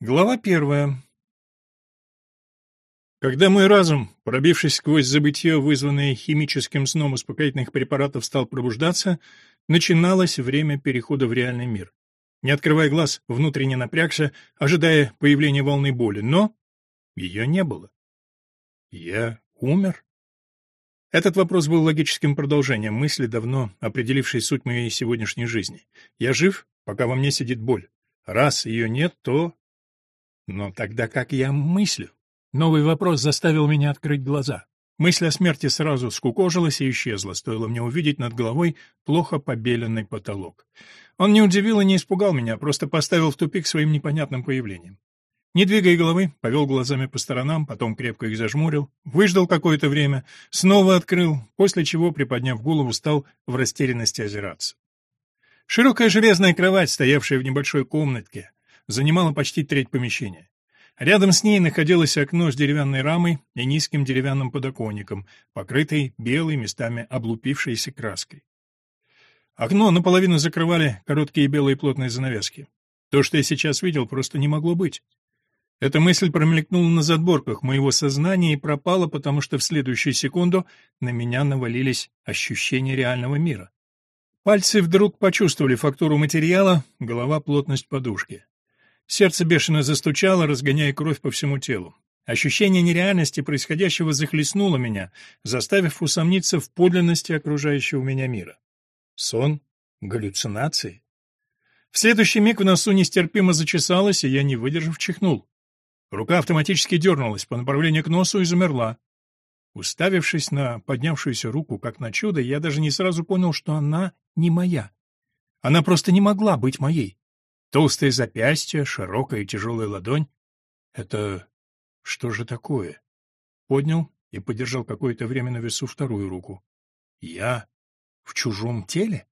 Глава первая. Когда мой разум, пробившись сквозь забытье, вызванное химическим сном успокоительных препаратов, стал пробуждаться, начиналось время перехода в реальный мир. Не открывая глаз, внутренне напрягся, ожидая появления волны боли, но ее не было. Я умер? Этот вопрос был логическим продолжением мысли, давно определившей суть моей сегодняшней жизни. Я жив, пока во мне сидит боль. Раз ее нет, то но тогда как я мыслю? Новый вопрос заставил меня открыть глаза. Мысль о смерти сразу скукожилась и исчезла, стоило мне увидеть над головой плохо побеленный потолок. Он не удивил и не испугал меня, просто поставил в тупик своим непонятным появлением. Не двигая головы, повел глазами по сторонам, потом крепко их зажмурил, выждал какое-то время, снова открыл, после чего, приподняв голову, стал в растерянности озираться. Широкая железная кровать, стоявшая в небольшой комнатке, занимала почти треть помещения. Рядом с ней находилось окно с деревянной рамой и низким деревянным подоконником, покрытый белой, местами облупившейся краской. Окно наполовину закрывали короткие белые плотные занавески. То, что я сейчас видел, просто не могло быть. Эта мысль промелькнула на задборках моего сознания и пропала, потому что в следующую секунду на меня навалились ощущения реального мира. Пальцы вдруг почувствовали фактуру материала, голова — плотность подушки. Сердце бешено застучало, разгоняя кровь по всему телу. Ощущение нереальности происходящего захлестнуло меня, заставив усомниться в подлинности окружающего меня мира. Сон? Галлюцинации? В следующий миг в носу нестерпимо зачесалось, и я, не выдержав, чихнул. Рука автоматически дернулась по направлению к носу и замерла. Уставившись на поднявшуюся руку, как на чудо, я даже не сразу понял, что она не моя. Она просто не могла быть моей. Толстое запястье, широкая и тяжелая ладонь. Это что же такое? Поднял и подержал какое-то время на весу вторую руку. Я в чужом теле?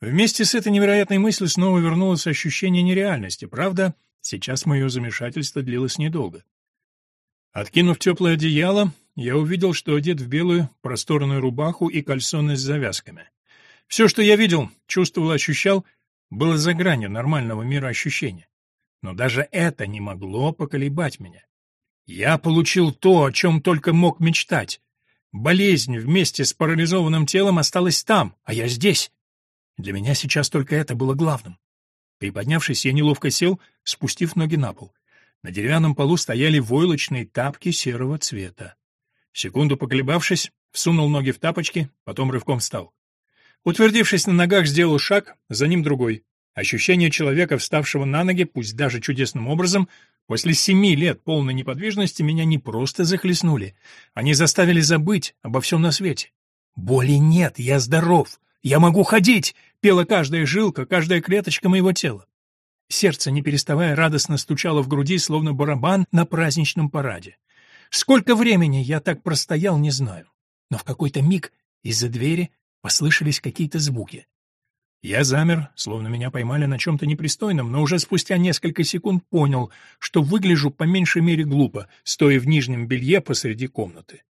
Вместе с этой невероятной мыслью снова вернулось ощущение нереальности. Правда, сейчас мое замешательство длилось недолго. Откинув теплое одеяло, я увидел, что одет в белую просторную рубаху и кальсоны с завязками. Все, что я видел, чувствовал, ощущал, было за гранью нормального мира ощущения. Но даже это не могло поколебать меня. Я получил то, о чем только мог мечтать. Болезнь вместе с парализованным телом осталась там, а я здесь. Для меня сейчас только это было главным. Приподнявшись, я неловко сел, спустив ноги на пол. На деревянном полу стояли войлочные тапки серого цвета. Секунду поколебавшись, всунул ноги в тапочки, потом рывком встал. Утвердившись на ногах, сделал шаг, за ним другой. Ощущение человека, вставшего на ноги, пусть даже чудесным образом, после семи лет полной неподвижности меня не просто захлестнули. Они заставили забыть обо всем на свете. «Боли нет, я здоров, я могу ходить!» — пела каждая жилка, каждая клеточка моего тела. Сердце, не переставая, радостно стучало в груди, словно барабан на праздничном параде. Сколько времени я так простоял, не знаю. Но в какой-то миг из-за двери Послышались какие-то звуки. Я замер, словно меня поймали на чем-то непристойном, но уже спустя несколько секунд понял, что выгляжу по меньшей мере глупо, стоя в нижнем белье посреди комнаты.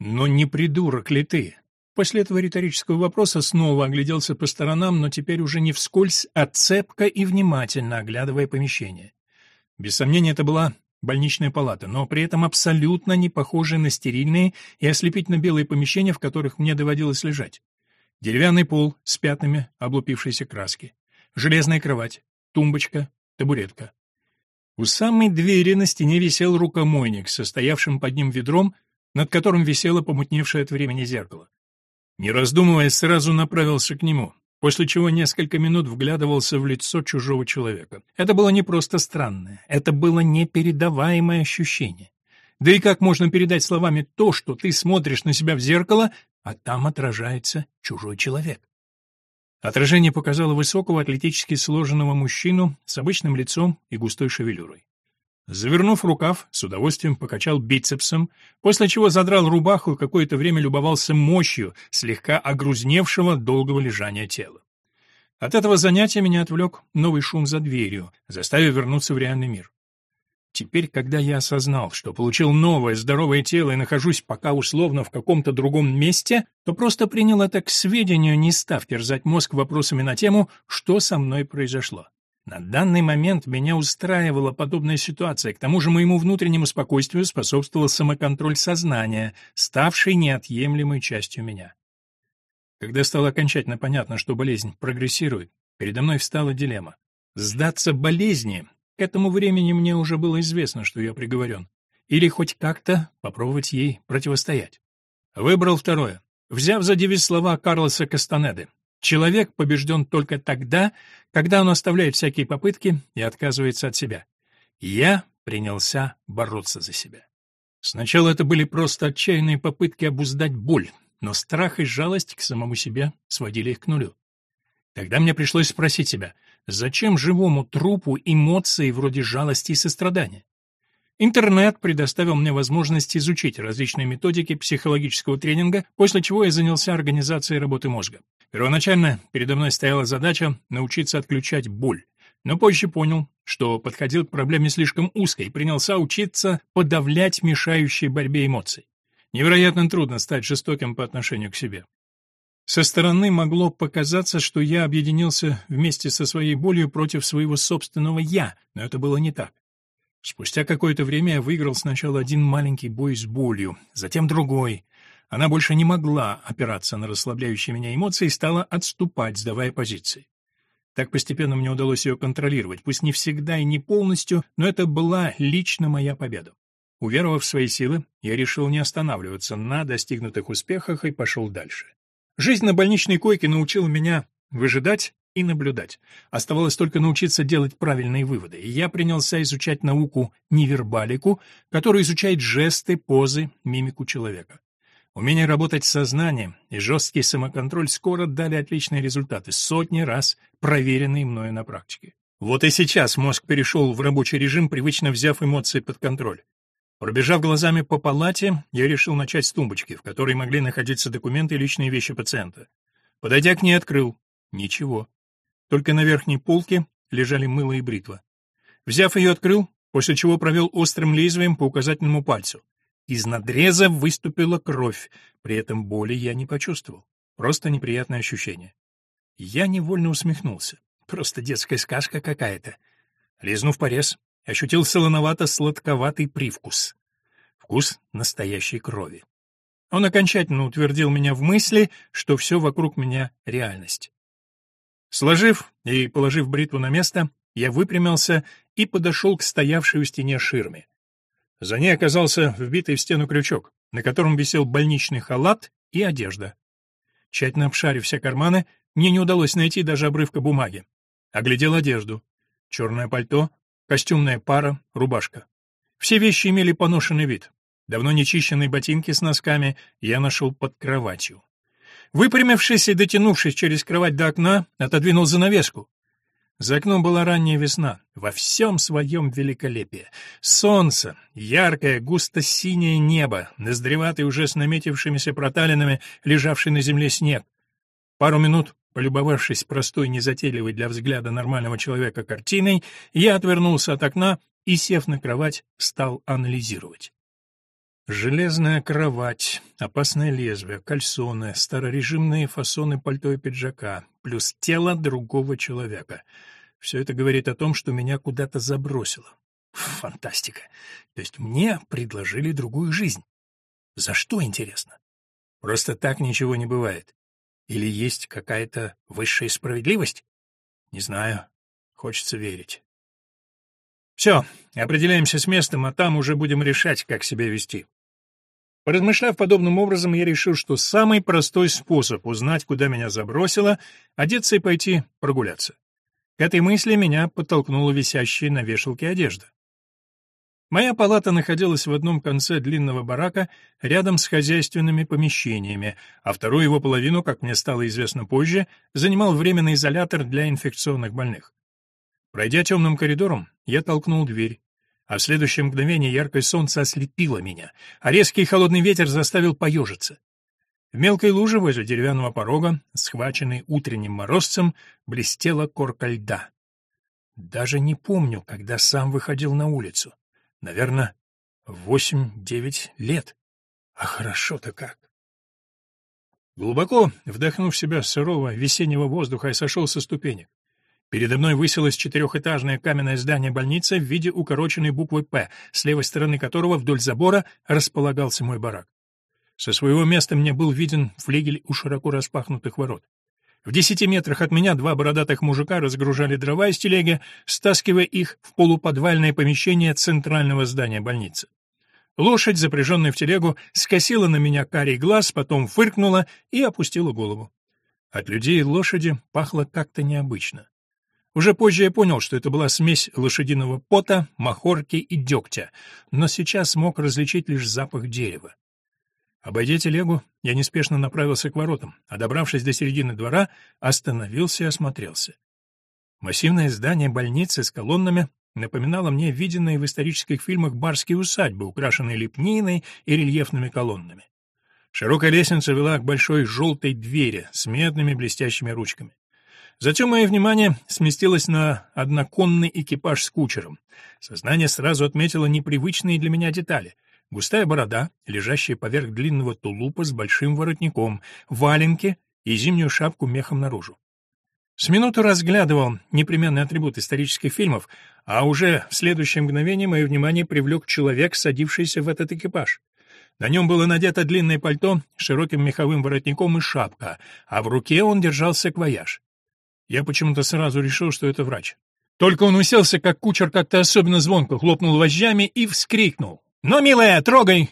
Но не придурок ли ты? После этого риторического вопроса снова огляделся по сторонам, но теперь уже не вскользь, а цепко и внимательно оглядывая помещение. Без сомнения, это была больничная палата, но при этом абсолютно не похожая на стерильные и ослепительно-белые помещения, в которых мне доводилось лежать. Деревянный пол с пятнами облупившейся краски. Железная кровать, тумбочка, табуретка. У самой двери на стене висел рукомойник, состоявшим под ним ведром, над которым висело помутневшее от времени зеркало. Не раздумывая, сразу направился к нему, после чего несколько минут вглядывался в лицо чужого человека. Это было не просто странное, это было непередаваемое ощущение. Да и как можно передать словами то, что ты смотришь на себя в зеркало, а там отражается чужой человек? Отражение показало высокого, атлетически сложенного мужчину с обычным лицом и густой шевелюрой. Завернув рукав, с удовольствием покачал бицепсом, после чего задрал рубаху и какое-то время любовался мощью слегка огрузневшего долгого лежания тела. От этого занятия меня отвлек новый шум за дверью, заставив вернуться в реальный мир. Теперь, когда я осознал, что получил новое здоровое тело и нахожусь пока условно в каком-то другом месте, то просто принял это к сведению, не став терзать мозг вопросами на тему, что со мной произошло. На данный момент меня устраивала подобная ситуация, к тому же моему внутреннему спокойствию способствовал самоконтроль сознания, ставший неотъемлемой частью меня. Когда стало окончательно понятно, что болезнь прогрессирует, передо мной встала дилемма. Сдаться болезни, к этому времени мне уже было известно, что я приговорен, или хоть как-то попробовать ей противостоять. Выбрал второе, взяв за девиз слова Карлоса Кастанеды Человек побежден только тогда, когда он оставляет всякие попытки и отказывается от себя. Я принялся бороться за себя. Сначала это были просто отчаянные попытки обуздать боль, но страх и жалость к самому себе сводили их к нулю. Тогда мне пришлось спросить себя, зачем живому трупу эмоции вроде жалости и сострадания? Интернет предоставил мне возможность изучить различные методики психологического тренинга, после чего я занялся организацией работы мозга. Первоначально передо мной стояла задача научиться отключать боль, но позже понял, что подходил к проблеме слишком узко и принялся учиться подавлять мешающие борьбе эмоции. Невероятно трудно стать жестоким по отношению к себе. Со стороны могло показаться, что я объединился вместе со своей болью против своего собственного «я», но это было не так. Спустя какое-то время я выиграл сначала один маленький бой с болью, затем другой, она больше не могла опираться на расслабляющие меня эмоции и стала отступать, сдавая позиции. Так постепенно мне удалось ее контролировать, пусть не всегда и не полностью, но это была лично моя победа. Уверовав в свои силы, я решил не останавливаться на достигнутых успехах и пошел дальше. Жизнь на больничной койке научила меня выжидать и наблюдать. Оставалось только научиться делать правильные выводы, и я принялся изучать науку невербалику, которая изучает жесты, позы, мимику человека. Умение работать с сознанием и жесткий самоконтроль скоро дали отличные результаты, сотни раз проверенные мною на практике. Вот и сейчас мозг перешел в рабочий режим, привычно взяв эмоции под контроль. Пробежав глазами по палате, я решил начать с тумбочки, в которой могли находиться документы и личные вещи пациента. Подойдя к ней, открыл. Ничего. Только на верхней полке лежали мыло и бритва. Взяв ее, открыл, после чего провел острым лезвием по указательному пальцу. Из надреза выступила кровь, при этом боли я не почувствовал. Просто неприятное ощущение. Я невольно усмехнулся. Просто детская сказка какая-то. Лизнув порез, ощутил солоновато-сладковатый привкус. Вкус настоящей крови. Он окончательно утвердил меня в мысли, что все вокруг меня — реальность. Сложив и положив бритву на место, я выпрямился и подошел к стоявшей у стене ширме. За ней оказался вбитый в стену крючок, на котором висел больничный халат и одежда. Тщательно обшарив все карманы, мне не удалось найти даже обрывка бумаги. Оглядел одежду. Черное пальто, костюмная пара, рубашка. Все вещи имели поношенный вид. Давно нечищенные ботинки с носками я нашел под кроватью. Выпрямившись и дотянувшись через кровать до окна, отодвинул занавеску. За окном была ранняя весна, во всем своем великолепии. Солнце, яркое, густо-синее небо, ноздреватый уже с наметившимися проталинами, лежавший на земле снег. Пару минут, полюбовавшись простой, незатейливой для взгляда нормального человека картиной, я отвернулся от окна и, сев на кровать, стал анализировать. Железная кровать, опасное лезвие, кальсоны, старорежимные фасоны пальто и пиджака, плюс тело другого человека — все это говорит о том, что меня куда-то забросило. Фантастика. То есть мне предложили другую жизнь. За что, интересно? Просто так ничего не бывает. Или есть какая-то высшая справедливость? Не знаю. Хочется верить. Все, определяемся с местом, а там уже будем решать, как себя вести. Поразмышляв подобным образом, я решил, что самый простой способ узнать, куда меня забросило, одеться и пойти прогуляться. К этой мысли меня подтолкнула висящая на вешалке одежда. Моя палата находилась в одном конце длинного барака, рядом с хозяйственными помещениями, а вторую его половину, как мне стало известно позже, занимал временный изолятор для инфекционных больных. Пройдя темным коридором, я толкнул дверь, а в следующее мгновение яркое солнце ослепило меня, а резкий холодный ветер заставил поежиться. В мелкой луже возле деревянного порога, схваченной утренним морозцем, блестела корка льда. Даже не помню, когда сам выходил на улицу. Наверное, восемь-девять лет. А хорошо-то как. Глубоко вдохнув себя сырого весеннего воздуха, я сошел со ступенек. Передо мной высилось четырехэтажное каменное здание больницы в виде укороченной буквы «П», с левой стороны которого вдоль забора располагался мой барак. Со своего места мне был виден флигель у широко распахнутых ворот. В десяти метрах от меня два бородатых мужика разгружали дрова из телеги, стаскивая их в полуподвальное помещение центрального здания больницы. Лошадь, запряженная в телегу, скосила на меня карий глаз, потом фыркнула и опустила голову. От людей и лошади пахло как-то необычно. Уже позже я понял, что это была смесь лошадиного пота, махорки и дегтя, но сейчас смог различить лишь запах дерева. Обойдя телегу, я неспешно направился к воротам, а добравшись до середины двора, остановился и осмотрелся. Массивное здание больницы с колоннами напоминало мне виденные в исторических фильмах барские усадьбы, украшенные лепниной и рельефными колоннами. Широкая лестница вела к большой желтой двери с медными блестящими ручками. Затем мое внимание сместилось на одноконный экипаж с кучером. Сознание сразу отметило непривычные для меня детали. Густая борода, лежащая поверх длинного тулупа с большим воротником, валенки и зимнюю шапку мехом наружу. С минуту разглядывал непременный атрибут исторических фильмов, а уже в следующее мгновение мое внимание привлек человек, садившийся в этот экипаж. На нем было надето длинное пальто с широким меховым воротником и шапка, а в руке он держал саквояж. Я почему-то сразу решил, что это врач. Только он уселся, как кучер как-то особенно звонко, хлопнул вожжами и вскрикнул. «Ну, милая, трогай!»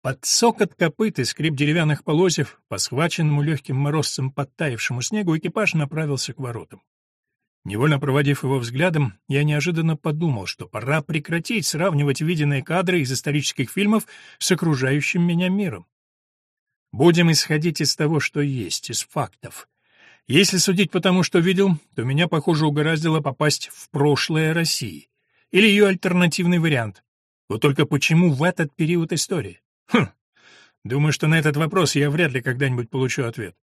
Под сокот копыт и скрип деревянных полозьев, по схваченному легким морозцем подтаявшему снегу, экипаж направился к воротам. Невольно проводив его взглядом, я неожиданно подумал, что пора прекратить сравнивать виденные кадры из исторических фильмов с окружающим меня миром. Будем исходить из того, что есть, из фактов. Если судить по тому, что видел, то меня, похоже, угораздило попасть в прошлое России. Или ее альтернативный вариант. Вот только почему в этот период истории? Хм, думаю, что на этот вопрос я вряд ли когда-нибудь получу ответ.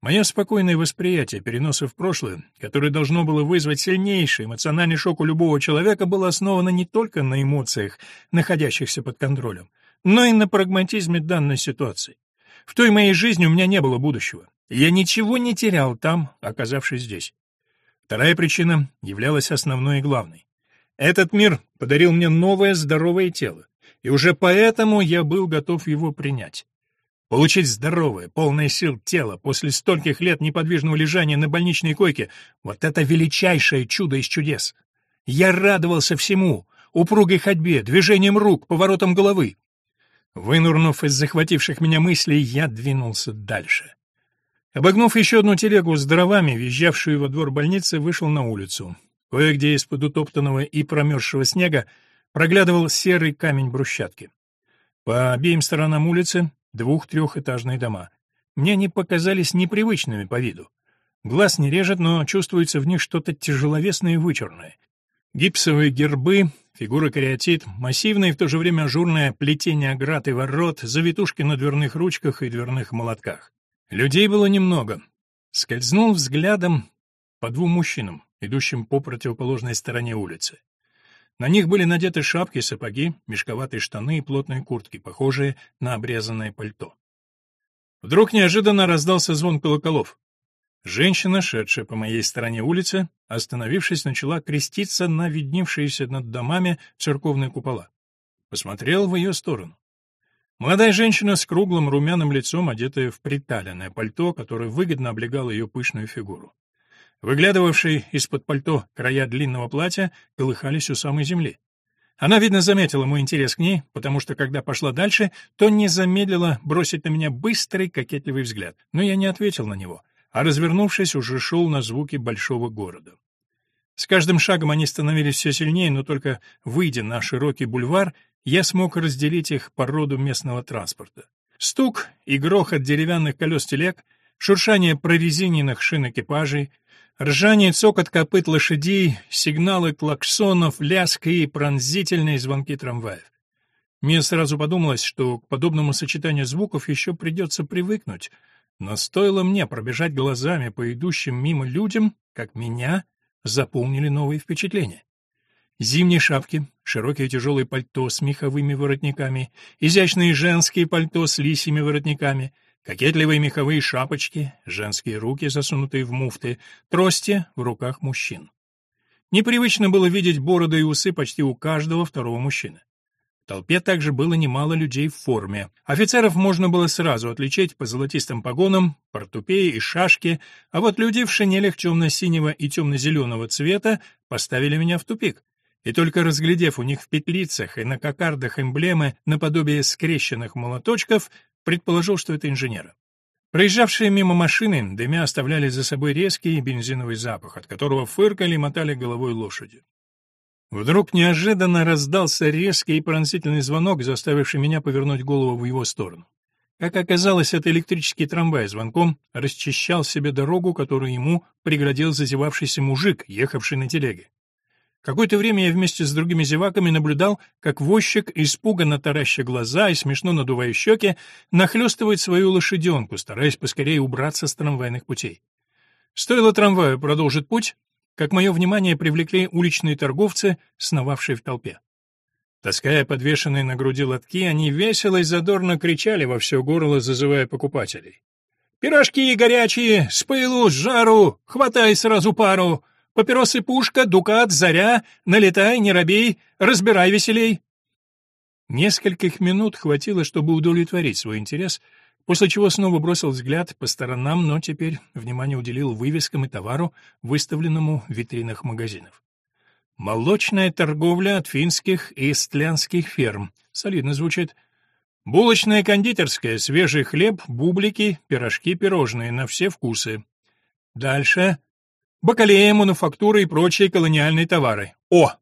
Мое спокойное восприятие переноса в прошлое, которое должно было вызвать сильнейший эмоциональный шок у любого человека, было основано не только на эмоциях, находящихся под контролем, но и на прагматизме данной ситуации. В той моей жизни у меня не было будущего. Я ничего не терял там, оказавшись здесь. Вторая причина являлась основной и главной. Этот мир подарил мне новое здоровое тело, и уже поэтому я был готов его принять. Получить здоровое, полное сил тело после стольких лет неподвижного лежания на больничной койке — вот это величайшее чудо из чудес. Я радовался всему — упругой ходьбе, движением рук, поворотом головы. Вынурнув из захвативших меня мыслей, я двинулся дальше. Обогнув еще одну телегу с дровами, въезжавшую во двор больницы, вышел на улицу. Кое-где из-под утоптанного и промерзшего снега проглядывал серый камень брусчатки. По обеим сторонам улицы двух-трехэтажные дома. Мне они показались непривычными по виду. Глаз не режет, но чувствуется в них что-то тяжеловесное и вычурное. Гипсовые гербы, фигуры кариатид, массивное и в то же время ажурное плетение оград и ворот, завитушки на дверных ручках и дверных молотках. Людей было немного. Скользнул взглядом по двум мужчинам, идущим по противоположной стороне улицы. На них были надеты шапки, сапоги, мешковатые штаны и плотные куртки, похожие на обрезанное пальто. Вдруг неожиданно раздался звон колоколов. Женщина, шедшая по моей стороне улицы, остановившись, начала креститься на видневшиеся над домами церковные купола. Посмотрел в ее сторону. Молодая женщина с круглым румяным лицом, одетая в приталенное пальто, которое выгодно облегало ее пышную фигуру. Выглядывавшие из-под пальто края длинного платья колыхались у самой земли. Она, видно, заметила мой интерес к ней, потому что, когда пошла дальше, то не замедлила бросить на меня быстрый, кокетливый взгляд. Но я не ответил на него, а, развернувшись, уже шел на звуки большого города. С каждым шагом они становились все сильнее, но только выйдя на широкий бульвар, я смог разделить их по роду местного транспорта. Стук и грохот деревянных колес телег, шуршание прорезиненных шин экипажей, ржание цокот копыт лошадей, сигналы клаксонов, лязг и пронзительные звонки трамваев. Мне сразу подумалось, что к подобному сочетанию звуков еще придется привыкнуть, но стоило мне пробежать глазами по идущим мимо людям, как меня заполнили новые впечатления. Зимние шапки, широкие тяжелые пальто с меховыми воротниками, изящные женские пальто с лисьими воротниками, Кокетливые меховые шапочки, женские руки, засунутые в муфты, трости в руках мужчин. Непривычно было видеть бороды и усы почти у каждого второго мужчины. В толпе также было немало людей в форме. Офицеров можно было сразу отличить по золотистым погонам, портупеи и шашки, а вот люди в шинелях темно-синего и темно-зеленого цвета поставили меня в тупик. И только разглядев у них в петлицах и на кокардах эмблемы наподобие скрещенных молоточков, предположил, что это инженеры. Проезжавшие мимо машины, дымя оставляли за собой резкий бензиновый запах, от которого фыркали и мотали головой лошади. Вдруг неожиданно раздался резкий и пронзительный звонок, заставивший меня повернуть голову в его сторону. Как оказалось, это электрический трамвай звонком расчищал себе дорогу, которую ему преградил зазевавшийся мужик, ехавший на телеге. Какое-то время я вместе с другими зеваками наблюдал, как возчик, испуганно тараща глаза и смешно надувая щеки, нахлестывает свою лошаденку, стараясь поскорее убраться с трамвайных путей. Стоило трамваю продолжить путь, как мое внимание привлекли уличные торговцы, сновавшие в толпе. Таская подвешенные на груди лотки, они весело и задорно кричали во все горло, зазывая покупателей. «Пирожки горячие, с пылу, с жару, хватай сразу пару!» Папиросы пушка, дукат, заря, налетай, не робей, разбирай веселей. Нескольких минут хватило, чтобы удовлетворить свой интерес, после чего снова бросил взгляд по сторонам, но теперь внимание уделил вывескам и товару, выставленному в витринах магазинов. Молочная торговля от финских и эстлянских ферм. Солидно звучит. Булочная кондитерская, свежий хлеб, бублики, пирожки, пирожные на все вкусы. Дальше Бакалея, мануфактура и прочие колониальные товары. О!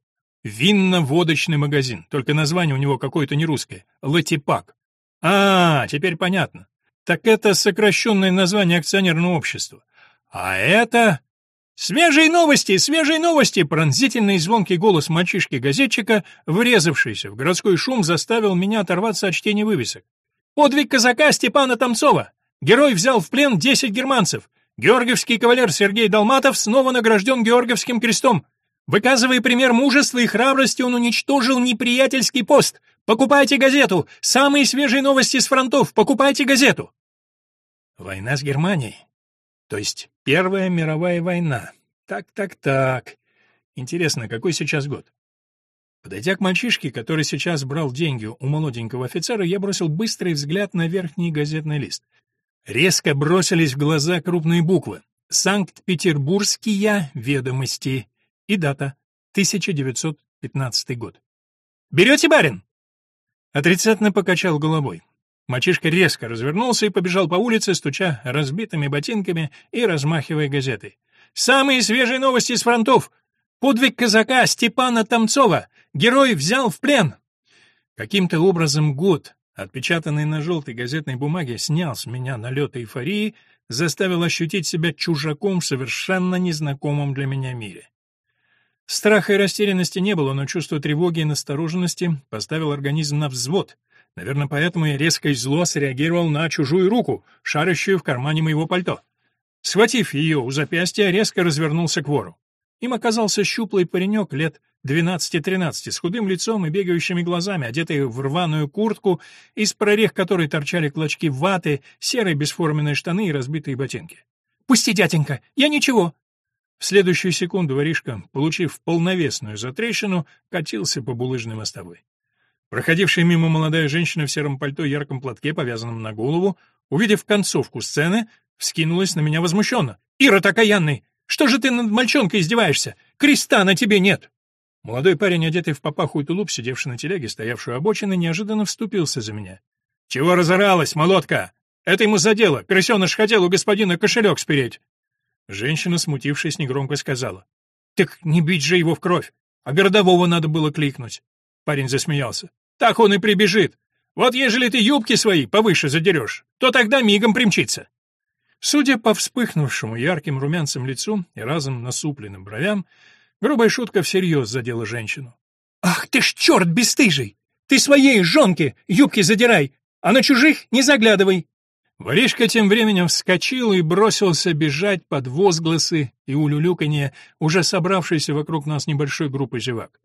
Винно-водочный магазин, только название у него какое-то не русское. Латипак. А, теперь понятно. Так это сокращенное название акционерного общества. А это... «Свежие новости! Свежие новости!» Пронзительный звонкий голос мальчишки-газетчика, врезавшийся в городской шум, заставил меня оторваться от чтения вывесок. «Подвиг казака Степана Томцова! Герой взял в плен 10 германцев! Георгиевский кавалер Сергей Долматов снова награжден Георгиевским крестом. Выказывая пример мужества и храбрости, он уничтожил неприятельский пост. Покупайте газету. Самые свежие новости с фронтов. Покупайте газету. Война с Германией. То есть Первая мировая война. Так-так-так. Интересно, какой сейчас год? Подойдя к мальчишке, который сейчас брал деньги у молоденького офицера, я бросил быстрый взгляд на верхний газетный лист. Резко бросились в глаза крупные буквы. Санкт-Петербургские ведомости. И дата. 1915 год. «Берете, барин?» Отрицательно покачал головой. Мальчишка резко развернулся и побежал по улице, стуча разбитыми ботинками и размахивая газетой. «Самые свежие новости с фронтов! Подвиг казака Степана Томцова! Герой взял в плен!» Каким-то образом год Отпечатанный на желтой газетной бумаге снял с меня налет эйфории, заставил ощутить себя чужаком в совершенно незнакомом для меня мире. Страха и растерянности не было, но чувство тревоги и настороженности поставил организм на взвод. Наверное, поэтому я резко и зло среагировал на чужую руку, шарящую в кармане моего пальто. Схватив ее у запястья, резко развернулся к вору. Им оказался щуплый паренек лет 12-13, с худым лицом и бегающими глазами, одетый в рваную куртку, из прорех которой торчали клочки ваты, серые бесформенные штаны и разбитые ботинки. «Пусти, дяденька, я ничего!» В следующую секунду воришка, получив полновесную затрещину, катился по булыжной мостовой. Проходившая мимо молодая женщина в сером пальто и ярком платке, повязанном на голову, увидев концовку сцены, вскинулась на меня возмущенно. «Ира такаянный! Что же ты над мальчонкой издеваешься? Креста на тебе нет!» Молодой парень, одетый в папаху и тулуп, сидевший на телеге, стоявшую обочины, неожиданно вступился за меня. «Чего разоралась, молотка? Это ему за дело. Крысеныш хотел у господина кошелек спереть». Женщина, смутившись, негромко сказала. «Так не бить же его в кровь, а городового надо было кликнуть». Парень засмеялся. «Так он и прибежит. Вот ежели ты юбки свои повыше задерешь, то тогда мигом примчится». Судя по вспыхнувшему ярким румянцем лицу и разом насупленным бровям, Грубая шутка всерьез задела женщину. «Ах ты ж черт бесстыжий! Ты своей жонке юбки задирай, а на чужих не заглядывай!» Воришка тем временем вскочил и бросился бежать под возгласы и улюлюканье уже собравшейся вокруг нас небольшой группы зевак.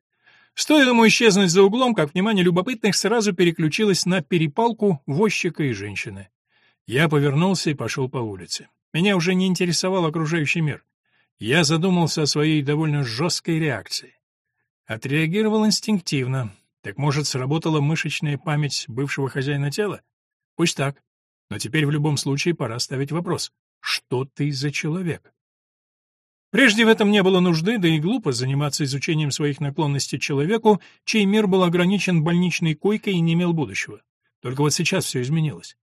Стоило ему исчезнуть за углом, как внимание любопытных сразу переключилось на перепалку возчика и женщины. Я повернулся и пошел по улице. Меня уже не интересовал окружающий мир. Я задумался о своей довольно жесткой реакции. Отреагировал инстинктивно. Так может, сработала мышечная память бывшего хозяина тела? Пусть так. Но теперь в любом случае пора ставить вопрос. Что ты за человек? Прежде в этом не было нужды, да и глупо заниматься изучением своих наклонностей человеку, чей мир был ограничен больничной койкой и не имел будущего. Только вот сейчас все изменилось.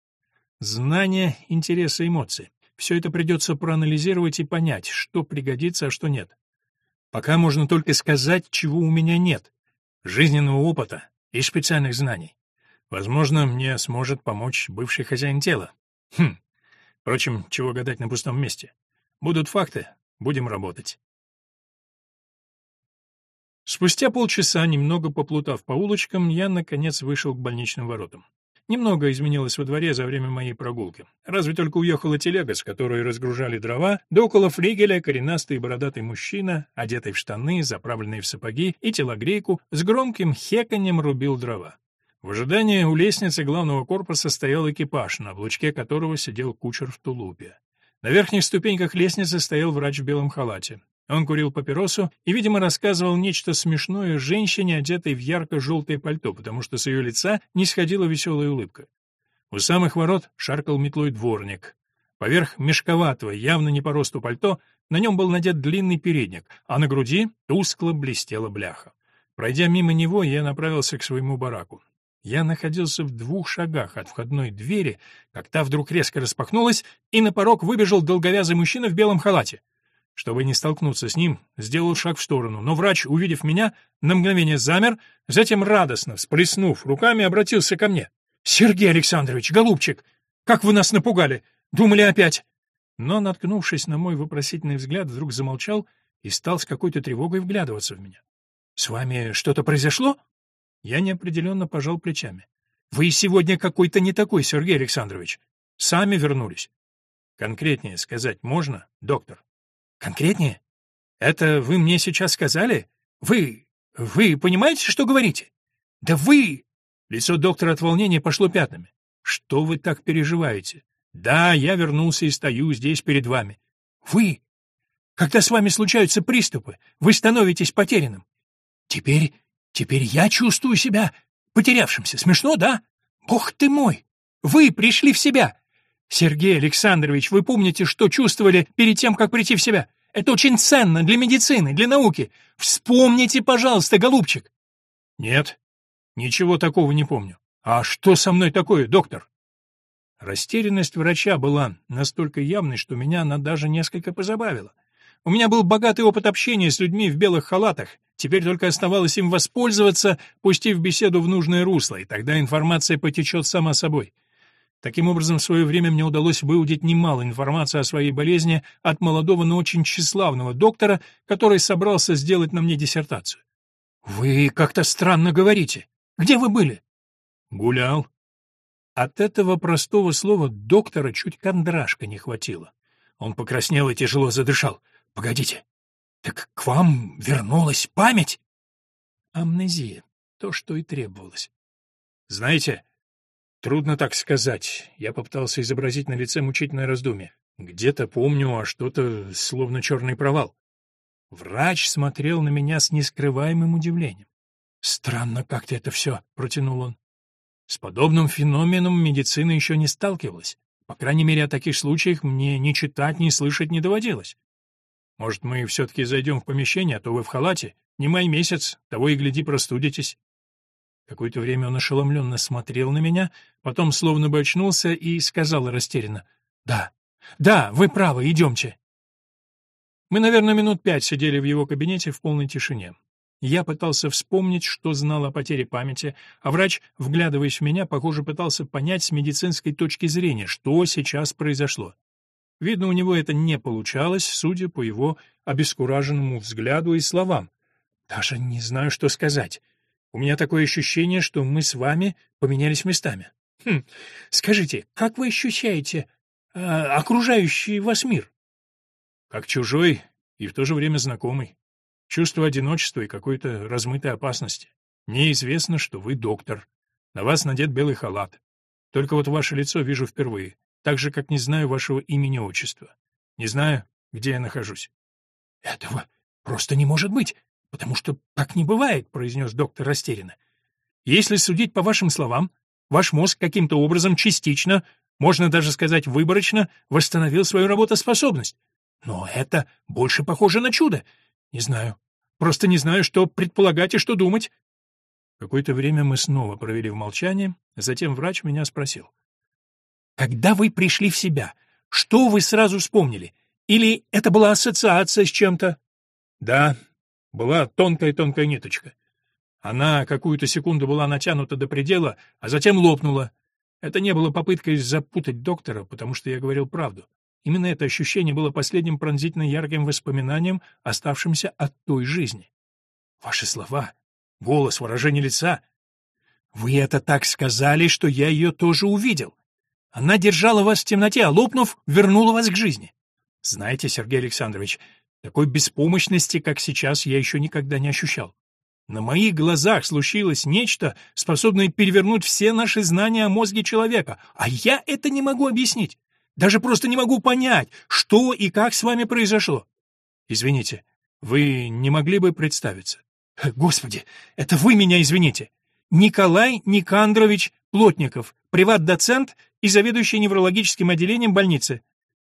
Знания, интересы, эмоции. Все это придется проанализировать и понять, что пригодится, а что нет. Пока можно только сказать, чего у меня нет. Жизненного опыта и специальных знаний. Возможно, мне сможет помочь бывший хозяин тела. Хм. Впрочем, чего гадать на пустом месте. Будут факты, будем работать. Спустя полчаса, немного поплутав по улочкам, я, наконец, вышел к больничным воротам. Немного изменилось во дворе за время моей прогулки. Разве только уехала телега, с которой разгружали дрова, да около флигеля коренастый бородатый мужчина, одетый в штаны, заправленный в сапоги и телогрейку, с громким хеканьем рубил дрова. В ожидании у лестницы главного корпуса стоял экипаж, на облучке которого сидел кучер в тулупе. На верхних ступеньках лестницы стоял врач в белом халате. Он курил папиросу и, видимо, рассказывал нечто смешное женщине, одетой в ярко-желтое пальто, потому что с ее лица не сходила веселая улыбка. У самых ворот шаркал метлой дворник. Поверх мешковатого, явно не по росту пальто, на нем был надет длинный передник, а на груди тускло блестела бляха. Пройдя мимо него, я направился к своему бараку. Я находился в двух шагах от входной двери, как та вдруг резко распахнулась, и на порог выбежал долговязый мужчина в белом халате. Чтобы не столкнуться с ним, сделал шаг в сторону, но врач, увидев меня, на мгновение замер, затем радостно, всплеснув руками, обратился ко мне. «Сергей Александрович, голубчик, как вы нас напугали! Думали опять!» Но, наткнувшись на мой вопросительный взгляд, вдруг замолчал и стал с какой-то тревогой вглядываться в меня. «С вами что-то произошло?» Я неопределенно пожал плечами. «Вы сегодня какой-то не такой, Сергей Александрович. Сами вернулись». «Конкретнее сказать можно, доктор?» Конкретнее? Это вы мне сейчас сказали? Вы... вы понимаете, что говорите? Да вы... Лицо доктора от волнения пошло пятнами. Что вы так переживаете? Да, я вернулся и стою здесь перед вами. Вы... Когда с вами случаются приступы, вы становитесь потерянным. Теперь... теперь я чувствую себя потерявшимся. Смешно, да? Бог ты мой! Вы пришли в себя! Сергей Александрович, вы помните, что чувствовали перед тем, как прийти в себя? Это очень ценно для медицины, для науки. Вспомните, пожалуйста, голубчик. Нет, ничего такого не помню. А что со мной такое, доктор? Растерянность врача была настолько явной, что меня она даже несколько позабавила. У меня был богатый опыт общения с людьми в белых халатах. Теперь только оставалось им воспользоваться, пустив беседу в нужное русло, и тогда информация потечет сама собой. Таким образом, в свое время мне удалось выудить немало информации о своей болезни от молодого, но очень тщеславного доктора, который собрался сделать на мне диссертацию. «Вы как-то странно говорите. Где вы были?» «Гулял». От этого простого слова доктора чуть кондрашка не хватило. Он покраснел и тяжело задышал. «Погодите, так к вам вернулась память?» Амнезия. То, что и требовалось. «Знаете, Трудно так сказать. Я попытался изобразить на лице мучительное раздумье. Где-то помню, а что-то словно черный провал. Врач смотрел на меня с нескрываемым удивлением. «Странно как-то это все», — протянул он. С подобным феноменом медицина еще не сталкивалась. По крайней мере, о таких случаях мне ни читать, ни слышать не доводилось. Может, мы все-таки зайдем в помещение, а то вы в халате. Не май месяц, того и гляди, простудитесь. Какое-то время он ошеломленно смотрел на меня, потом словно бы очнулся и сказал растерянно. «Да, да, вы правы, идемте». Мы, наверное, минут пять сидели в его кабинете в полной тишине. Я пытался вспомнить, что знал о потере памяти, а врач, вглядываясь в меня, похоже, пытался понять с медицинской точки зрения, что сейчас произошло. Видно, у него это не получалось, судя по его обескураженному взгляду и словам. «Даже не знаю, что сказать. У меня такое ощущение, что мы с вами поменялись местами. Хм, скажите, как вы ощущаете э, окружающий вас мир? Как чужой и в то же время знакомый. Чувство одиночества и какой-то размытой опасности. Мне известно, что вы доктор. На вас надет белый халат. Только вот ваше лицо вижу впервые. так же, как не знаю вашего имени-отчества. Не знаю, где я нахожусь». «Этого просто не может быть, потому что так не бывает», — произнес доктор растерянно. «Если судить по вашим словам, ваш мозг каким-то образом частично, можно даже сказать выборочно, восстановил свою работоспособность. Но это больше похоже на чудо. Не знаю. Просто не знаю, что предполагать и что думать». Какое-то время мы снова провели в молчании, затем врач меня спросил. «Когда вы пришли в себя, что вы сразу вспомнили? Или это была ассоциация с чем-то?» «Да, была тонкая-тонкая ниточка. Она какую-то секунду была натянута до предела, а затем лопнула. Это не было попыткой запутать доктора, потому что я говорил правду. Именно это ощущение было последним пронзительно ярким воспоминанием, оставшимся от той жизни. Ваши слова, голос, выражение лица. Вы это так сказали, что я ее тоже увидел. Она держала вас в темноте, а лопнув, вернула вас к жизни. Знаете, Сергей Александрович, такой беспомощности, как сейчас, я еще никогда не ощущал. На моих глазах случилось нечто, способное перевернуть все наши знания о мозге человека, а я это не могу объяснить. Даже просто не могу понять, что и как с вами произошло. Извините, вы не могли бы представиться? Господи, это вы меня извините. Николай Никандрович Плотников, приват-доцент и заведующий неврологическим отделением больницы.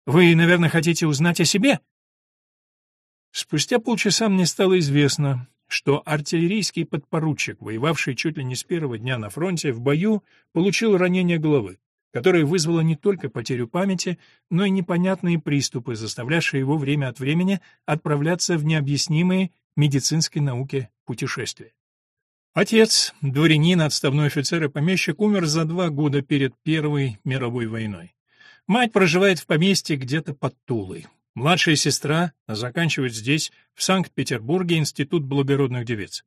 Вы, наверное, хотите узнать о себе? Спустя полчаса мне стало известно, что артиллерийский подпоручик, воевавший чуть ли не с первого дня на фронте, в бою получил ранение головы которое вызвало не только потерю памяти, но и непонятные приступы, заставлявшие его время от времени отправляться в необъяснимые медицинской науке путешествия. Отец, дворянин, отставной офицер и помещик, умер за два года перед Первой мировой войной. Мать проживает в поместье где-то под Тулой. Младшая сестра заканчивает здесь, в Санкт-Петербурге, Институт благородных девиц.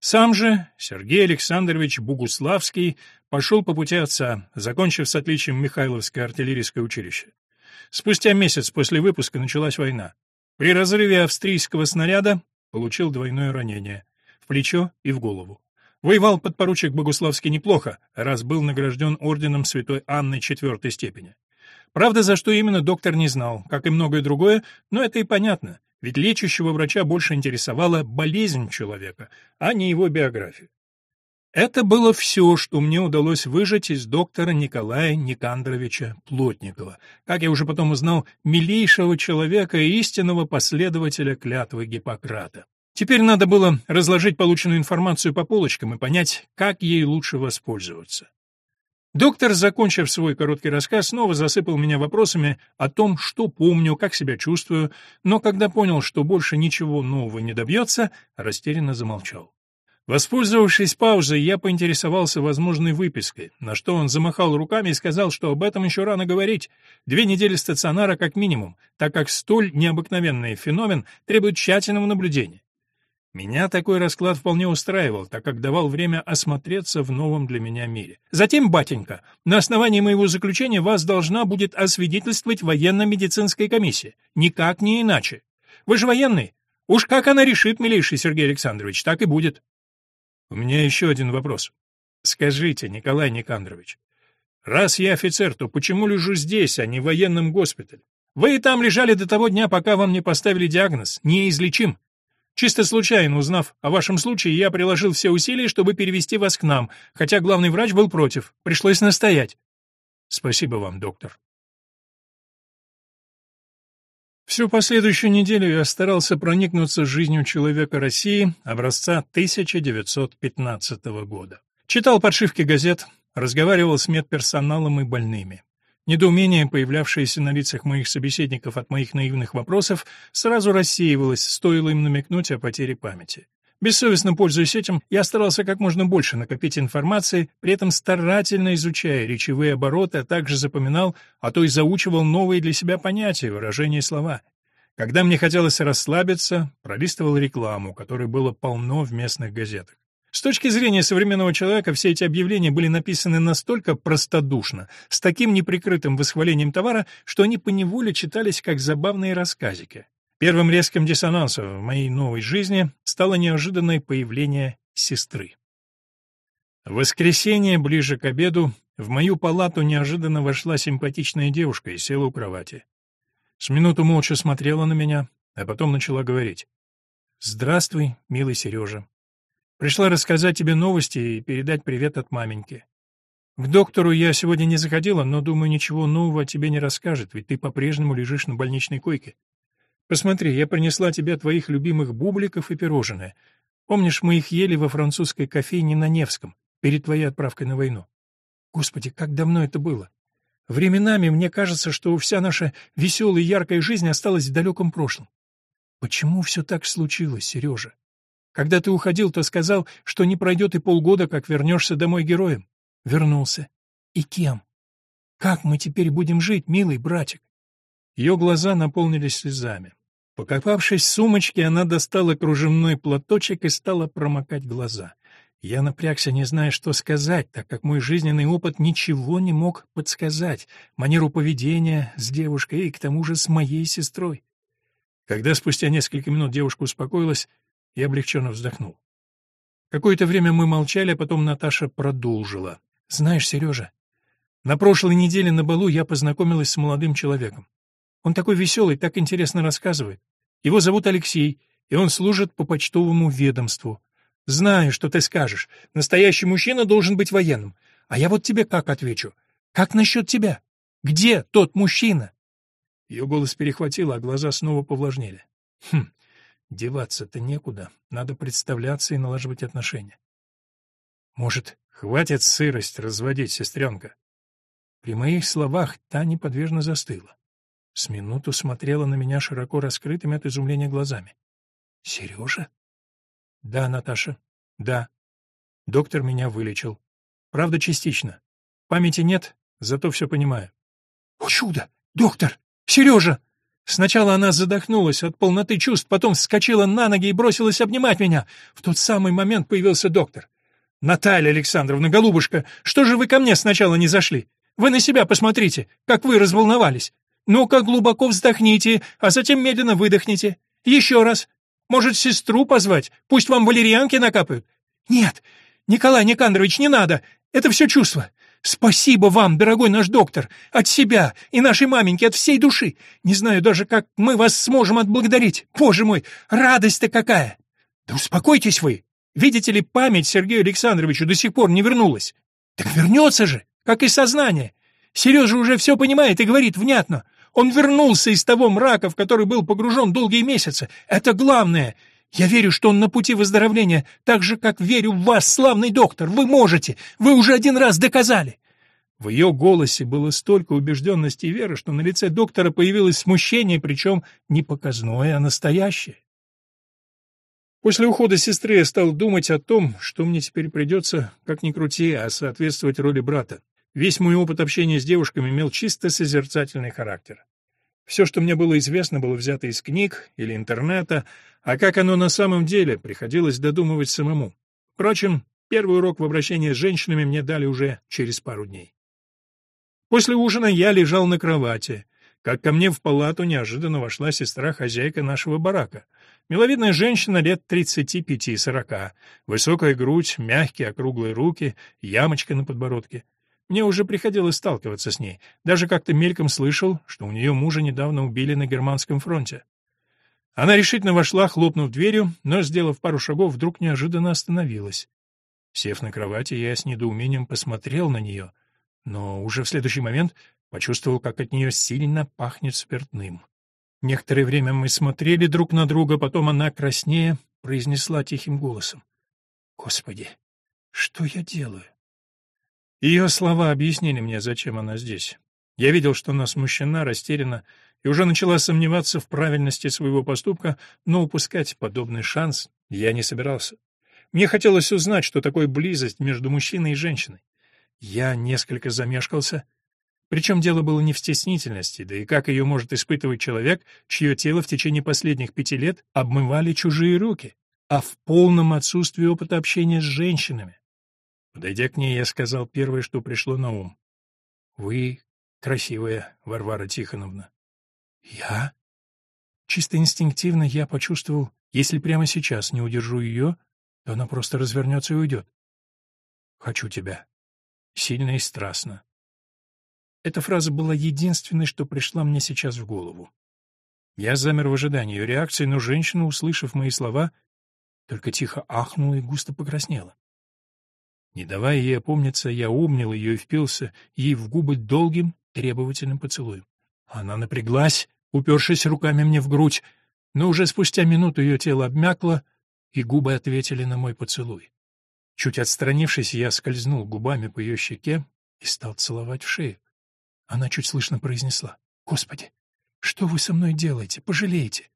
Сам же Сергей Александрович Бугуславский пошел по пути отца, закончив с отличием Михайловское артиллерийское училище. Спустя месяц после выпуска началась война. При разрыве австрийского снаряда получил двойное ранение — в плечо и в голову. Воевал подпоручик Богуславский неплохо, раз был награжден орденом святой Анны четвертой степени. Правда, за что именно доктор не знал, как и многое другое, но это и понятно — ведь лечащего врача больше интересовала болезнь человека, а не его биография. Это было все, что мне удалось выжать из доктора Николая Никандровича Плотникова, как я уже потом узнал, милейшего человека и истинного последователя клятвы Гиппократа. Теперь надо было разложить полученную информацию по полочкам и понять, как ей лучше воспользоваться. Доктор, закончив свой короткий рассказ, снова засыпал меня вопросами о том, что помню, как себя чувствую, но когда понял, что больше ничего нового не добьется, растерянно замолчал. Воспользовавшись паузой, я поинтересовался возможной выпиской, на что он замахал руками и сказал, что об этом еще рано говорить. Две недели стационара как минимум, так как столь необыкновенный феномен требует тщательного наблюдения. Меня такой расклад вполне устраивал, так как давал время осмотреться в новом для меня мире. Затем, батенька, на основании моего заключения вас должна будет освидетельствовать военно-медицинская комиссия. Никак не иначе. Вы же военный. Уж как она решит, милейший Сергей Александрович, так и будет. У меня еще один вопрос. Скажите, Николай Никандрович, раз я офицер, то почему лежу здесь, а не в военном госпитале? Вы там лежали до того дня, пока вам не поставили диагноз «неизлечим». Чисто случайно узнав о вашем случае, я приложил все усилия, чтобы перевести вас к нам, хотя главный врач был против. Пришлось настоять. Спасибо вам, доктор. Всю последующую неделю я старался проникнуться жизнью человека России образца 1915 года. Читал подшивки газет, разговаривал с медперсоналом и больными. Недоумение, появлявшееся на лицах моих собеседников от моих наивных вопросов, сразу рассеивалось, стоило им намекнуть о потере памяти. Бессовестно пользуясь этим, я старался как можно больше накопить информации, при этом старательно изучая речевые обороты, а также запоминал, а то и заучивал новые для себя понятия, выражения и слова. Когда мне хотелось расслабиться, пролистывал рекламу, которой было полно в местных газетах. С точки зрения современного человека все эти объявления были написаны настолько простодушно, с таким неприкрытым восхвалением товара, что они поневоле читались как забавные рассказики. Первым резким диссонансом в моей новой жизни стало неожиданное появление сестры. В воскресенье, ближе к обеду, в мою палату неожиданно вошла симпатичная девушка и села у кровати. С минуту молча смотрела на меня, а потом начала говорить. «Здравствуй, милый Сережа. Пришла рассказать тебе новости и передать привет от маменьки. К доктору я сегодня не заходила, но, думаю, ничего нового тебе не расскажет, ведь ты по-прежнему лежишь на больничной койке. Посмотри, я принесла тебе твоих любимых бубликов и пирожное. Помнишь, мы их ели во французской кофейне на Невском, перед твоей отправкой на войну? Господи, как давно это было! Временами мне кажется, что вся наша веселая и яркая жизнь осталась в далеком прошлом. Почему все так случилось, Сережа? Когда ты уходил, то сказал, что не пройдет и полгода, как вернешься домой героем. Вернулся. И кем? Как мы теперь будем жить, милый братик? Ее глаза наполнились слезами. Покопавшись в сумочке, она достала кружевной платочек и стала промокать глаза. Я напрягся, не зная, что сказать, так как мой жизненный опыт ничего не мог подсказать, манеру поведения с девушкой и к тому же с моей сестрой. Когда спустя несколько минут девушка успокоилась, я облегченно вздохнул. Какое-то время мы молчали, а потом Наташа продолжила. «Знаешь, Сережа, на прошлой неделе на балу я познакомилась с молодым человеком. Он такой веселый, так интересно рассказывает. Его зовут Алексей, и он служит по почтовому ведомству. Знаю, что ты скажешь. Настоящий мужчина должен быть военным. А я вот тебе как отвечу? Как насчет тебя? Где тот мужчина?» Ее голос перехватило, а глаза снова повлажнели. «Хм, деваться-то некуда. Надо представляться и налаживать отношения». «Может, хватит сырость разводить, сестренка?» При моих словах та неподвижно застыла. С минуту смотрела на меня широко раскрытыми от изумления глазами. «Сережа?» Да, Наташа. Да. Доктор меня вылечил. Правда, частично. Памяти нет, зато все понимаю. О, чудо! Доктор! Сережа! Сначала она задохнулась от полноты чувств, потом вскочила на ноги и бросилась обнимать меня. В тот самый момент появился доктор. «Наталья Александровна, голубушка, что же вы ко мне сначала не зашли? Вы на себя посмотрите, как вы разволновались. Ну-ка, глубоко вздохните, а затем медленно выдохните. Еще раз. Может, сестру позвать? Пусть вам валерьянки накапают?» «Нет, Николай Никандрович, не надо. Это все чувство. Спасибо вам, дорогой наш доктор, от себя и нашей маменьки, от всей души. Не знаю даже, как мы вас сможем отблагодарить. Боже мой, радость-то какая!» «Да успокойтесь вы. Видите ли, память Сергею Александровичу до сих пор не вернулась. Так вернется же, как и сознание. Сережа уже все понимает и говорит внятно. Он вернулся из того мрака, в который был погружен долгие месяцы. Это главное. Я верю, что он на пути выздоровления, так же, как верю в вас, славный доктор. Вы можете. Вы уже один раз доказали. В ее голосе было столько убежденности и веры, что на лице доктора появилось смущение, причем не показное, а настоящее. После ухода сестры я стал думать о том, что мне теперь придется, как ни крути, а соответствовать роли брата. Весь мой опыт общения с девушками имел чисто созерцательный характер. Все, что мне было известно, было взято из книг или интернета, а как оно на самом деле, приходилось додумывать самому. Впрочем, первый урок в обращении с женщинами мне дали уже через пару дней. После ужина я лежал на кровати, как ко мне в палату неожиданно вошла сестра-хозяйка нашего барака. Миловидная женщина лет 35-40, высокая грудь, мягкие округлые руки, ямочка на подбородке — мне уже приходилось сталкиваться с ней. Даже как-то мельком слышал, что у нее мужа недавно убили на германском фронте. Она решительно вошла, хлопнув дверью, но, сделав пару шагов, вдруг неожиданно остановилась. Сев на кровати, я с недоумением посмотрел на нее, но уже в следующий момент почувствовал, как от нее сильно пахнет спиртным. Некоторое время мы смотрели друг на друга, потом она, краснее, произнесла тихим голосом. «Господи, что я делаю?» Ее слова объяснили мне, зачем она здесь. Я видел, что она смущена, растеряна и уже начала сомневаться в правильности своего поступка, но упускать подобный шанс я не собирался. Мне хотелось узнать, что такое близость между мужчиной и женщиной. Я несколько замешкался. Причем дело было не в стеснительности, да и как ее может испытывать человек, чье тело в течение последних пяти лет обмывали чужие руки, а в полном отсутствии опыта общения с женщинами. Подойдя к ней, я сказал первое, что пришло на ум. «Вы красивая, Варвара Тихоновна». «Я?» Чисто инстинктивно я почувствовал, если прямо сейчас не удержу ее, то она просто развернется и уйдет. Хочу тебя. Сильно и страстно. Эта фраза была единственной, что пришла мне сейчас в голову. Я замер в ожидании ее реакции, но женщина, услышав мои слова, только тихо ахнула и густо покраснела. Не давая ей опомниться, я обнял ее и впился ей в губы долгим, требовательным поцелуем. Она напряглась, упершись руками мне в грудь, но уже спустя минуту ее тело обмякло, и губы ответили на мой поцелуй. Чуть отстранившись, я скользнул губами по ее щеке и стал целовать в шею. Она чуть слышно произнесла. «Господи, что вы со мной делаете? Пожалеете!»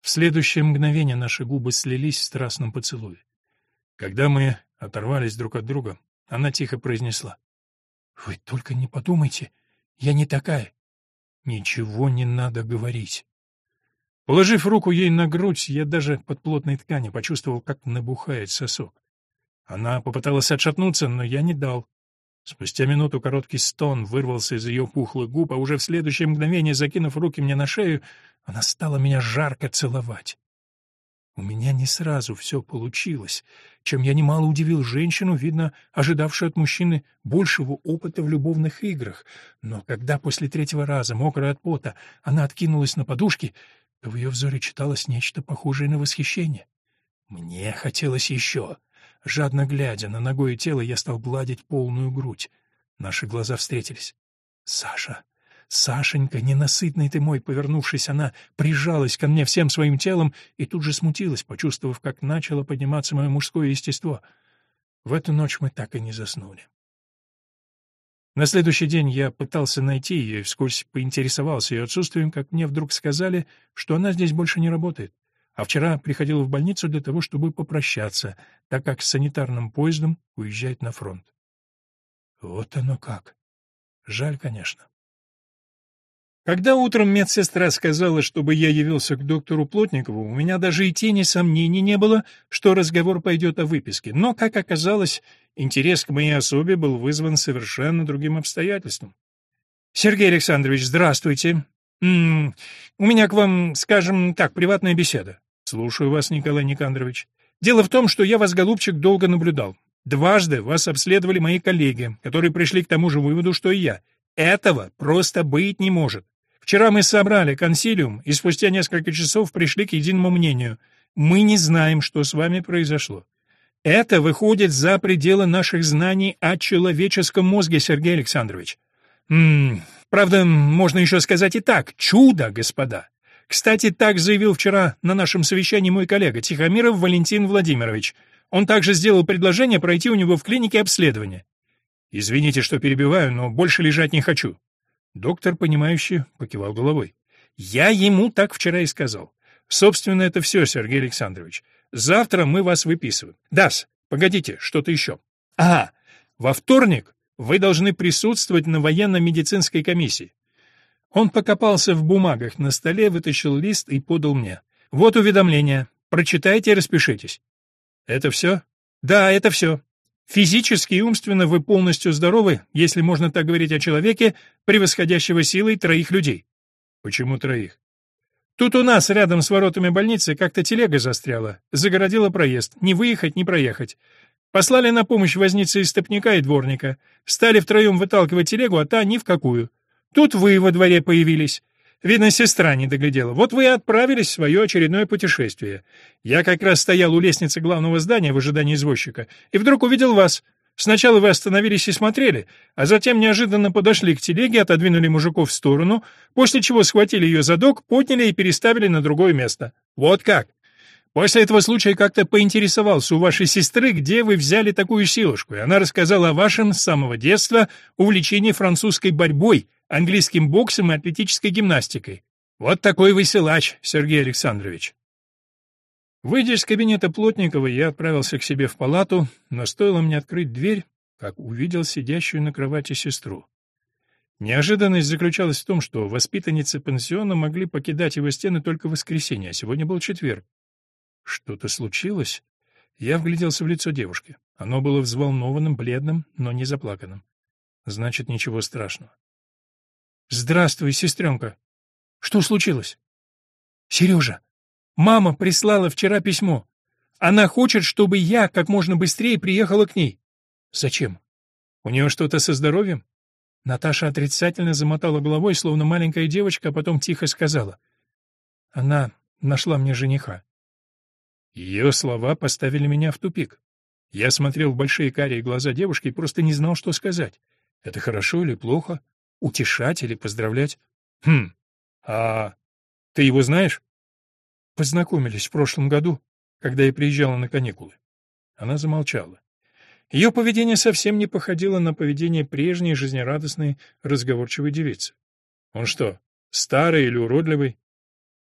В следующее мгновение наши губы слились в страстном поцелуе. Когда мы оторвались друг от друга, она тихо произнесла. «Вы только не подумайте, я не такая. Ничего не надо говорить». Положив руку ей на грудь, я даже под плотной тканью почувствовал, как набухает сосок. Она попыталась отшатнуться, но я не дал. Спустя минуту короткий стон вырвался из ее пухлых губ, а уже в следующее мгновение, закинув руки мне на шею, она стала меня жарко целовать. У меня не сразу все получилось, чем я немало удивил женщину, видно, ожидавшую от мужчины большего опыта в любовных играх. Но когда после третьего раза, мокрая от пота, она откинулась на подушки, то в ее взоре читалось нечто похожее на восхищение. Мне хотелось еще. Жадно глядя на ногое тело, я стал гладить полную грудь. Наши глаза встретились. «Саша!» «Сашенька, ненасытный ты мой!» Повернувшись, она прижалась ко мне всем своим телом и тут же смутилась, почувствовав, как начало подниматься мое мужское естество. В эту ночь мы так и не заснули. На следующий день я пытался найти ее и вскользь поинтересовался ее отсутствием, как мне вдруг сказали, что она здесь больше не работает. А вчера приходила в больницу для того, чтобы попрощаться, так как с санитарным поездом уезжает на фронт. Вот оно как. Жаль, конечно. Когда утром медсестра сказала, чтобы я явился к доктору Плотникову, у меня даже и тени сомнений не было, что разговор пойдет о выписке. Но, как оказалось, интерес к моей особе был вызван совершенно другим обстоятельством. «Сергей Александрович, здравствуйте. М -м, у меня к вам, скажем так, приватная беседа». «Слушаю вас, Николай Никандрович. Дело в том, что я вас, голубчик, долго наблюдал. Дважды вас обследовали мои коллеги, которые пришли к тому же выводу, что и я. Этого просто быть не может. Вчера мы собрали консилиум и спустя несколько часов пришли к единому мнению. Мы не знаем, что с вами произошло. Это выходит за пределы наших знаний о человеческом мозге, Сергей Александрович. М -м, правда, можно еще сказать и так. Чудо, господа. Кстати, так заявил вчера на нашем совещании мой коллега Тихомиров Валентин Владимирович. Он также сделал предложение пройти у него в клинике обследование. Извините, что перебиваю, но больше лежать не хочу. Доктор, понимающе покивал головой. «Я ему так вчера и сказал. Собственно, это все, Сергей Александрович. Завтра мы вас выписываем. Дас, погодите, что-то еще. Ага, во вторник вы должны присутствовать на военно-медицинской комиссии». Он покопался в бумагах на столе, вытащил лист и подал мне. «Вот уведомление. Прочитайте и распишитесь». «Это все?» «Да, это все. Физически и умственно вы полностью здоровы, если можно так говорить о человеке, превосходящего силой троих людей. Почему троих? Тут у нас, рядом с воротами больницы, как-то телега застряла, загородила проезд, не выехать, не проехать. Послали на помощь возницы из стопника и дворника. Стали втроем выталкивать телегу, а та ни в какую. Тут вы во дворе появились. Видно, сестра не доглядела. Вот вы и отправились в свое очередное путешествие. Я как раз стоял у лестницы главного здания в ожидании извозчика, и вдруг увидел вас. Сначала вы остановились и смотрели, а затем неожиданно подошли к телеге, отодвинули мужиков в сторону, после чего схватили ее за док, подняли и переставили на другое место. Вот как. После этого случая как-то поинтересовался у вашей сестры, где вы взяли такую силушку, и она рассказала о вашем с самого детства увлечении французской борьбой, английским боксом и атлетической гимнастикой. Вот такой вы силач, Сергей Александрович. Выйдя из кабинета Плотникова, я отправился к себе в палату, но стоило мне открыть дверь, как увидел сидящую на кровати сестру. Неожиданность заключалась в том, что воспитанницы пансиона могли покидать его стены только в воскресенье, а сегодня был четверг. Что-то случилось? Я вгляделся в лицо девушки. Оно было взволнованным, бледным, но не заплаканным. Значит, ничего страшного. «Здравствуй, сестренка. Что случилось?» «Сережа, мама прислала вчера письмо. Она хочет, чтобы я как можно быстрее приехала к ней». Зачем? У нее что-то со здоровьем? Наташа отрицательно замотала головой, словно маленькая девочка, а потом тихо сказала. Она нашла мне жениха. Ее слова поставили меня в тупик. Я смотрел в большие карие глаза девушки и просто не знал, что сказать. Это хорошо или плохо? Утешать или поздравлять? Хм, а ты его знаешь? Познакомились в прошлом году, когда я приезжала на каникулы. Она замолчала. Ее поведение совсем не походило на поведение прежней жизнерадостной, разговорчивой девицы. Он что, старый или уродливый?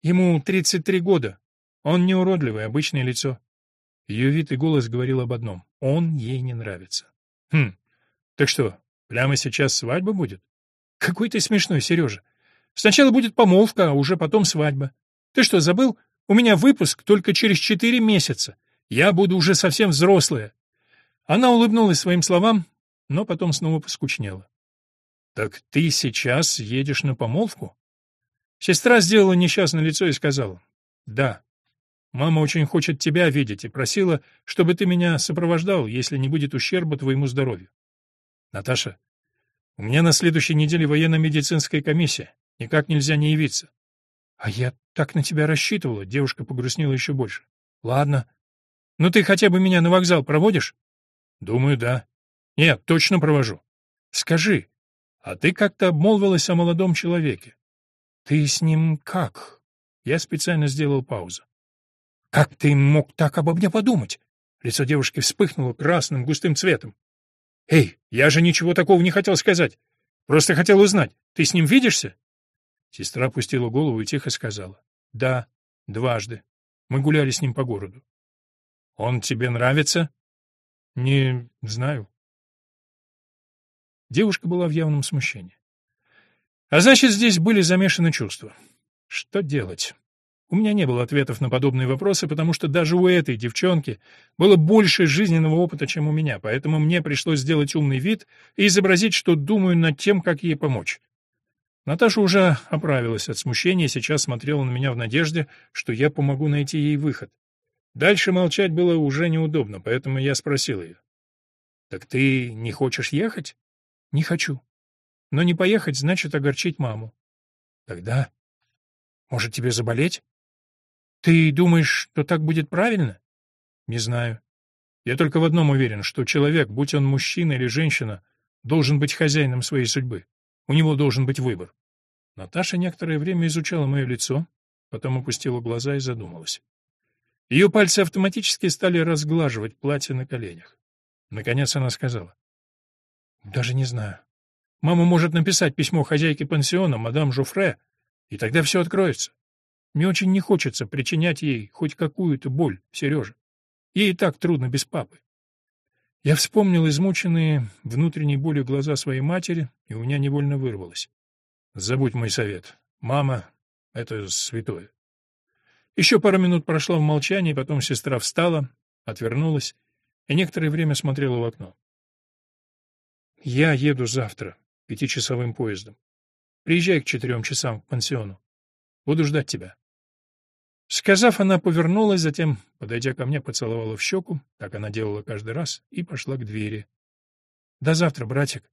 Ему 33 года. Он не уродливый, обычное лицо. Ее вид и голос говорил об одном. Он ей не нравится. Хм, так что, прямо сейчас свадьба будет? Какой ты смешной, Сережа. Сначала будет помолвка, а уже потом свадьба. Ты что, забыл? У меня выпуск только через четыре месяца. Я буду уже совсем взрослая. Она улыбнулась своим словам, но потом снова поскучнела. Так ты сейчас едешь на помолвку? Сестра сделала несчастное лицо и сказала: "Да. Мама очень хочет тебя видеть и просила, чтобы ты меня сопровождал, если не будет ущерба твоему здоровью". Наташа, у меня на следующей неделе военно-медицинская комиссия. Никак нельзя не явиться. А я так на тебя рассчитывала, девушка погрустнела еще больше. Ладно. Ну ты хотя бы меня на вокзал проводишь? Думаю, да. Нет, точно провожу. Скажи, а ты как-то обмолвилась о молодом человеке? Ты с ним как? Я специально сделал паузу. Как ты мог так обо мне подумать? Лицо девушки вспыхнуло красным густым цветом. Эй, я же ничего такого не хотел сказать. Просто хотел узнать, ты с ним видишься? Сестра опустила голову и тихо сказала. «Да, дважды. Мы гуляли с ним по городу». «Он тебе нравится?» «Не знаю». Девушка была в явном смущении. А значит, здесь были замешаны чувства. Что делать? У меня не было ответов на подобные вопросы, потому что даже у этой девчонки было больше жизненного опыта, чем у меня, поэтому мне пришлось сделать умный вид и изобразить, что думаю над тем, как ей помочь. Наташа уже оправилась от смущения и сейчас смотрела на меня в надежде, что я помогу найти ей выход. Дальше молчать было уже неудобно, поэтому я спросил ее. «Так ты не хочешь ехать?» «Не хочу. Но не поехать значит огорчить маму». «Тогда, может, тебе заболеть?» «Ты думаешь, что так будет правильно?» «Не знаю. Я только в одном уверен, что человек, будь он мужчина или женщина, должен быть хозяином своей судьбы. У него должен быть выбор. Наташа некоторое время изучала мое лицо, потом опустила глаза и задумалась. Ее пальцы автоматически стали разглаживать платье на коленях. Наконец она сказала. «Даже не знаю. Мама может написать письмо хозяйке пансиона, мадам Жуфре, и тогда все откроется. Мне очень не хочется причинять ей хоть какую-то боль, Сережа. Ей и так трудно без папы. Я вспомнил измученные внутренней болью глаза своей матери, и у меня невольно вырвалось. Забудь мой совет. Мама — это святое. Еще пару минут прошла в молчании, потом сестра встала, отвернулась и некоторое время смотрела в окно. «Я еду завтра, пятичасовым поездом. Приезжай к четырем часам в пансиону. Буду ждать тебя». Сказав, она повернулась, затем, подойдя ко мне, поцеловала в щеку, так она делала каждый раз, и пошла к двери. «До завтра, братик».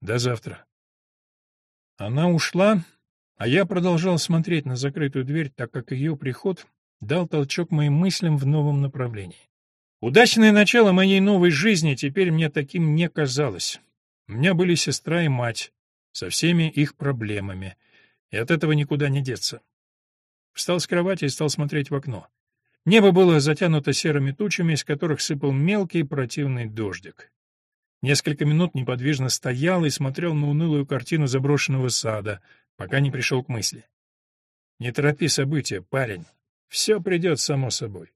«До завтра». Она ушла, а я продолжал смотреть на закрытую дверь, так как ее приход дал толчок моим мыслям в новом направлении. Удачное начало моей новой жизни теперь мне таким не казалось. У меня были сестра и мать, со всеми их проблемами, и от этого никуда не деться. Встал с кровати и стал смотреть в окно. Небо было затянуто серыми тучами, из которых сыпал мелкий противный дождик. Несколько минут неподвижно стоял и смотрел на унылую картину заброшенного сада, пока не пришел к мысли. «Не торопи события, парень. Все придет само собой».